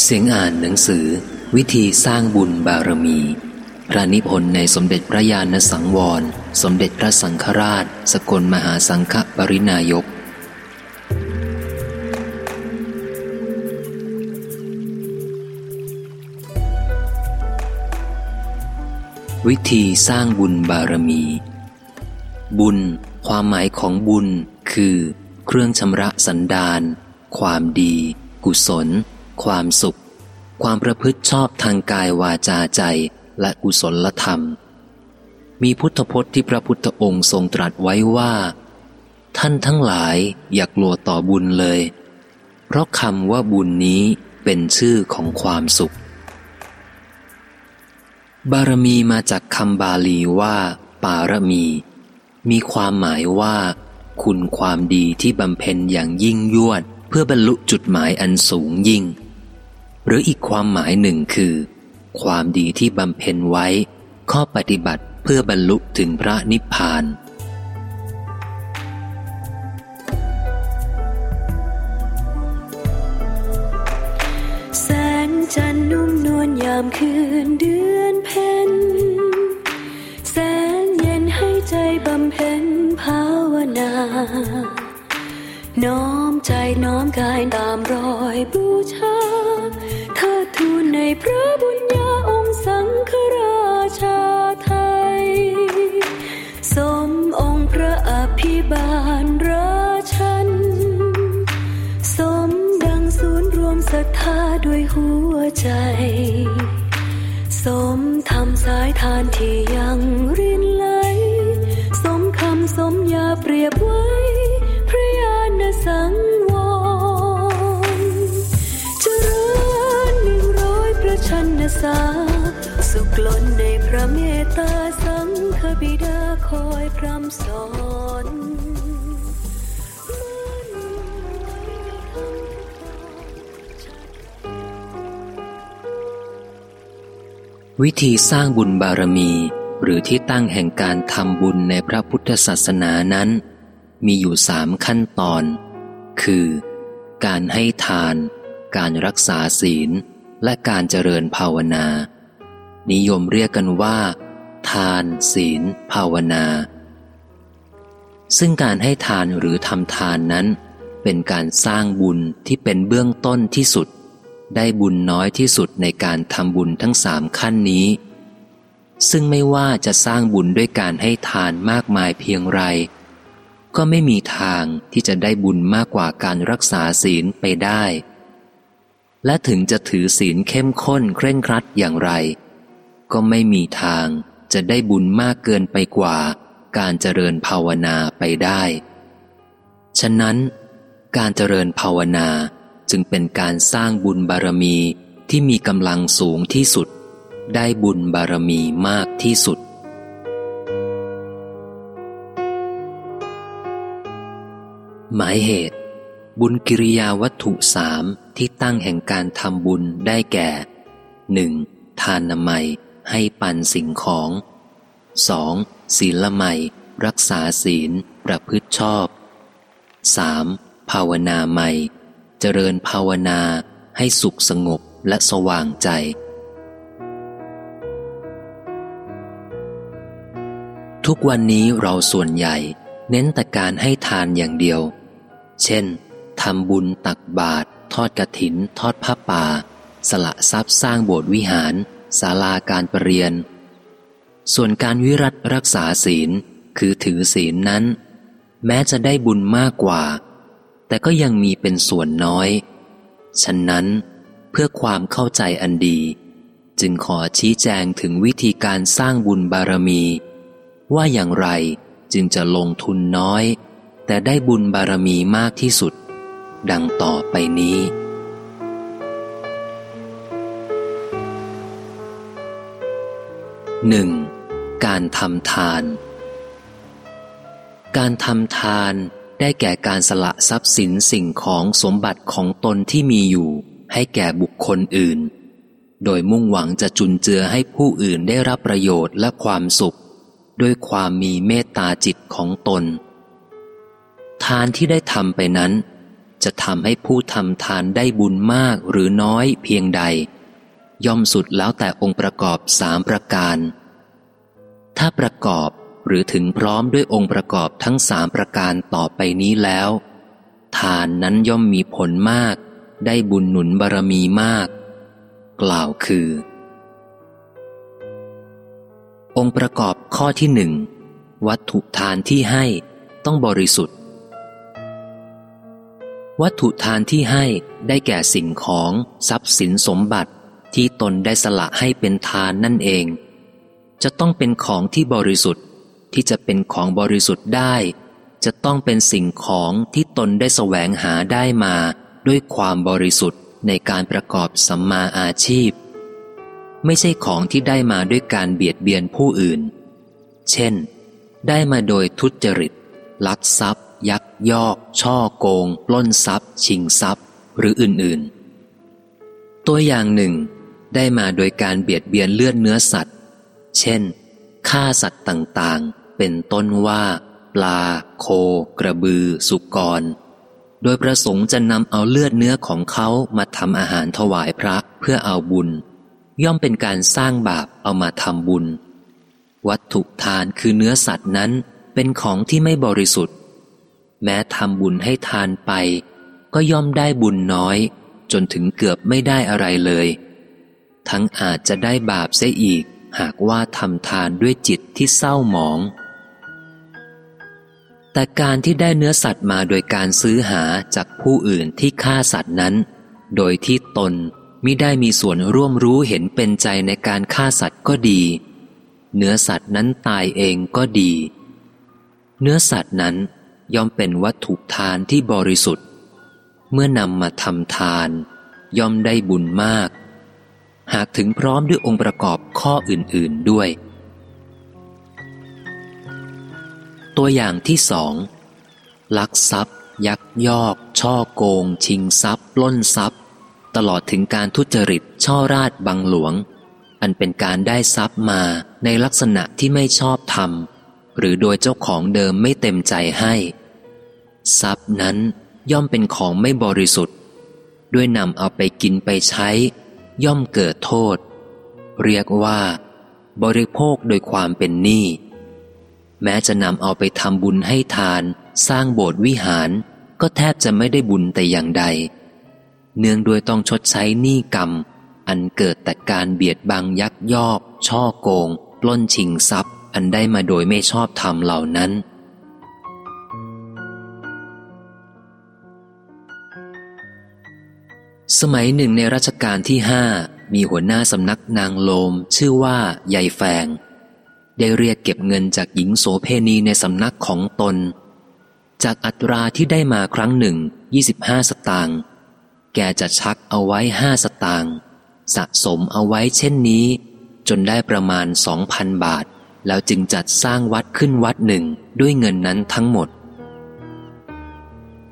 เสียงอ่านหนังสือ วิธีสร้างบุญบารมี พระนิพนธ์ในสมเด็จพระญาณสังวร สมเด็จพระสังฆราช สกลมหาสังฆปรินายก วิธีสร้างบุญบารมี บุญ ความหมายของบุญคือ เครื่องชำระสันดาน ความดี กุศล ความสุข ความประพฤติชอบทางกายวาจาใจและกุศลธรรม มีพุทธพจน์ที่พระพุทธองค์ทรงตรัสไว้ว่า ท่านทั้งหลายอย่ากลัวต่อบุญเลย เพราะคำว่าบุญนี้เป็นชื่อของความสุข บารมีมาจากคำบาลีว่า ปารมี มีความหมายว่า คุณความดีที่บำเพ็ญอย่างยิ่งยวด เพื่อบรรลุจุดหมายอันสูงยิ่ง หรืออีกความหมายหนึ่งคือ ความดีที่บำเพ็ญไว้ ข้อปฏิบัติเพื่อบรรลุถึงพระนิพพาน แสงจันนุ่มนวลยามคืนเดือนเพ็ญแสงเย็นให้ใจบำเพ็ญภาวนาน้อมใจน้อมกายตามรอยบูชา พระบุญญาองค์สังฆราชาไทย สมองค์พระอภิบาลราชัน สมดังศูนย์รวมศรัทธาด้วยหัวใจ สมทำสายทานที่ยังรินไหล สมคำสมยาเปรียบไว้ พระญาณสังา สุขล้นในพระเมตตาสังฆบิดาคอยพร่ำสอนวิธีสร้างบุญบารมี หรือที่ตั้งแห่งการทำบุญในพระพุทธศาสนานั้น มีอยู่สามขั้นตอน คือ การให้ทาน การรักษาศีล และการเจริญภาวนา นิยมเรียกกันว่า ทาน ศีล ภาวนา ซึ่งการให้ทานหรือทำทานนั้น เป็นการสร้างบุญที่เป็นเบื้องต้นที่สุด ได้บุญน้อยที่สุดในการทำบุญทั้งสามขั้นนี้ ซึ่งไม่ว่าจะสร้างบุญด้วยการให้ทานมากมายเพียงไร ก็ไม่มีทางที่จะได้บุญมากกว่าการรักษาศีลไปได้ และถึงจะถือศีลเข้มข้นเคร่งครัดอย่างไร ก็ไม่มีทางจะได้บุญมากเกินไปกว่า การเจริญภาวนาไปได้ ฉะนั้น การเจริญภาวนาจึงเป็นการสร้างบุญบารมีที่มีกำลังสูงที่สุด ได้บุญบารมีมากที่สุด หมายเหตุ บุญกิริยาวัตถุสามที่ตั้งแห่งการทำบุญได้แก่ 1. ทานนามัย ให้ปันสิ่งของ 2. ศีลไมรักษาศีล ประพฤติชอบ 3. ภาวนาไมยเจริญภาวนาให้สุขสงบและสว่างใจ ทุกวันนี้เราส่วนใหญ่ เน้นแต่การให้ทานอย่างเดียว เช่น ทำบุญตักบาตรทอดกระถิน ทอดผ้าป่า สละทรัพย์สร้างโบสถ์วิหารศาลาการประเรียน ส่วนการวิรัตรักษาศีลคือถือศีลนั้น แม้จะได้บุญมากกว่า แต่ก็ยังมีเป็นส่วนน้อย ฉะนั้นเพื่อความเข้าใจอันดี จึงขอชี้แจงถึงวิธีการสร้างบุญบารมี ว่าอย่างไรจึงจะลงทุนน้อย แต่ได้บุญบารมีมากที่สุด ดังต่อไปนี้หนึ่งการทำทาน การทำทานได้แก่การสละทรัพย์สินสิ่งของสมบัติของตนที่มีอยู่ ให้แก่บุคคลอื่น โดยมุ่งหวังจะจุนเจือให้ผู้อื่นได้รับประโยชน์และความสุข ด้วยความมีเมตตาจิตของตน ทานที่ได้ทำไปนั้น จะทำให้ผู้ทำทานได้บุญมากหรือน้อยเพียงใด ย่อมสุดแล้วแต่องค์ประกอบสามประการ ถ้าประกอบหรือถึงพร้อมด้วยองค์ประกอบทั้งสามประการต่อไปนี้แล้ว ทานนั้นย่อมมีผลมาก ได้บุญหนุนบารมีมาก กล่าวคือ องค์ประกอบข้อที่หนึ่งวัตถุทานที่ให้ต้องบริสุทธิ์ วัตถุทานที่ให้ได้แก่สิ่งของทรัพย์สินสมบัติที่ตนได้สละให้เป็นทานนั่นเอง จะต้องเป็นของที่บริสุทธิ์ที่จะเป็นของบริสุทธิ์ได้ จะต้องเป็นสิ่งของที่ตนได้แสวงหาได้มาด้วยความบริสุทธิ์ในการประกอบสัมมาอาชีพ ไม่ใช่ของที่ได้มาด้วยการเบียดเบียนผู้อื่น เช่น ได้มาโดยทุจริต ลักทรัพย์ ยักยอก ช่อโกง ปล้นทรัพย์ ชิงทรัพย์ หรืออื่นๆ ตัวอย่างหนึ่ง ได้มาโดยการเบียดเบียนเลือดเนื้อสัตว์ เช่นฆ่าสัตว์ต่างๆ เป็นต้นว่า ปลา โค กระบือ สุกร โดยประสงค์จะนำเอาเลือดเนื้อของเขามาทำอาหารถวายพระเพื่อเอาบุญ ย่อมเป็นการสร้างบาปเอามาทำบุญ วัตถุทานคือเนื้อสัตว์นั้นเป็นของที่ไม่บริสุทธิ์ แม้ทำบุญให้ทานไป ก็ย่อมได้บุญน้อย จนถึงเกือบไม่ได้อะไรเลย ทั้งอาจจะได้บาปเสียอีก หากว่าทำทานด้วยจิตที่เศร้าหมอง แต่การที่ได้เนื้อสัตว์มาโดยการซื้อหาจากผู้อื่นที่ฆ่าสัตว์นั้น โดยที่ตนมิได้มีส่วนร่วมรู้เห็นเป็นใจในการฆ่าสัตว์ก็ดี เนื้อสัตว์นั้นตายเองก็ดี เนื้อสัตว์นั้น ย่อมเป็นวัตถุทานที่บริสุทธิ์ เมื่อนำมาทำทาน ย่อมได้บุญมาก หากถึงพร้อมด้วยองค์ประกอบข้ออื่น ๆด้วย ตัวอย่างที่สองลักทรัพย์ ยักยอก ช่อโกง ชิงทรัพย์ ปล้นทรัพย์ ตลอดถึงการทุจริต ช่อราดบังหลวง อันเป็นการได้ทรัพย์มาในลักษณะที่ไม่ชอบธรรม หรือโดยเจ้าของเดิมไม่เต็มใจให้ ทรัพย์นั้นย่อมเป็นของไม่บริสุทธิ์ ด้วยนำเอาไปกินไปใช้ ย่อมเกิดโทษ เรียกว่า บริโภคโดยความเป็นหนี้แม้จะนำเอาไปทำบุญให้ทาน สร้างโบสถ์วิหาร ก็แทบจะไม่ได้บุญแต่อย่างใด เนื่องด้วยต้องชดใช้หนี้กรรม อันเกิดแต่การเบียดบังยักยอก ช่อโกง ปล้นชิงทรัพย์ อันได้มาโดยไม่ชอบธรรมเหล่านั้น สมัยหนึ่งในรัชกาลที่ห้ามีหัวหน้าสำนักนางโลม ชื่อว่ายายแฟง ได้เรียกเก็บเงินจากหญิงโสเพณีในสำนักของตน จากอัตราที่ได้มาครั้งหนึ่ง 25 สตางค์แกจะชักเอาไว้ห้าสตางค์สะสมเอาไว้เช่นนี้ จนได้ประมาณสองพันบาท แล้วจึงจัดสร้างวัดขึ้นวัดหนึ่งด้วยเงินนั้นทั้งหมด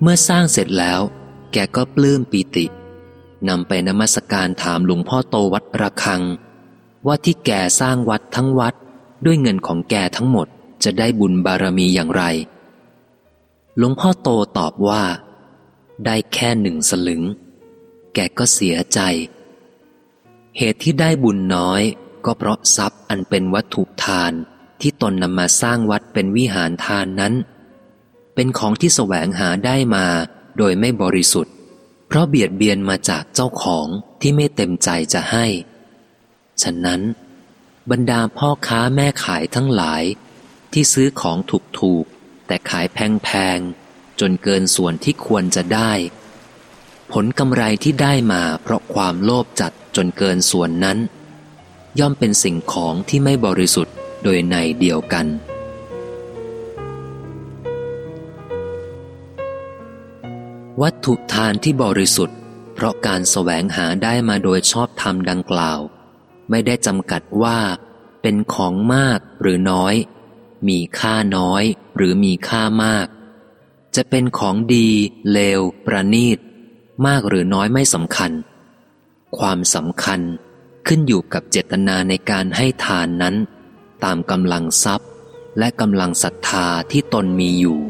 เมื่อสร้างเสร็จแล้ว แกก็ปลื้มปีตินำไปนมัสการถามหลวงพ่อโตวัดระฆัง ว่าที่แกสร้างวัดทั้งวัด ด้วยเงินของแกทั้งหมดจะได้บุญบารมีอย่างไร หลวงพ่อโตตอบว่า ได้แค่หนึ่งสลึง แกก็เสียใจ เหตุที่ได้บุญน้อย ก็เพราะทรัพย์อันเป็นวัตถุทานที่ตนนำมาสร้างวัดเป็นวิหารทานนั้น เป็นของที่แสวงหาได้มาโดยไม่บริสุทธิ์ เพราะเบียดเบียนมาจากเจ้าของที่ไม่เต็มใจจะให้ ฉะนั้น บรรดาพ่อค้าแม่ขายทั้งหลาย ที่ซื้อของถูกๆแต่ขายแพงๆจนเกินส่วนที่ควรจะได้ ผลกำไรที่ได้มาเพราะความโลภจัดจนเกินส่วนนั้น ย่อมเป็นสิ่งของที่ไม่บริสุทธิ์โดยในเดียวกัน วัตถุทานที่บริสุทธิ์ เพราะการแสวงหาได้มาโดยชอบธรรมดังกล่าว ไม่ได้จำกัดว่า เป็นของมากหรือน้อย มีค่าน้อยหรือมีค่ามาก จะเป็นของดี เลว ประณีต มากหรือน้อยไม่สำคัญ ความสำคัญ ขึ้นอยู่กับเจตนาในการให้ทานนั้น ตามกำลังทรัพย์และกำลังศรัทธาที่ตนมีอยู่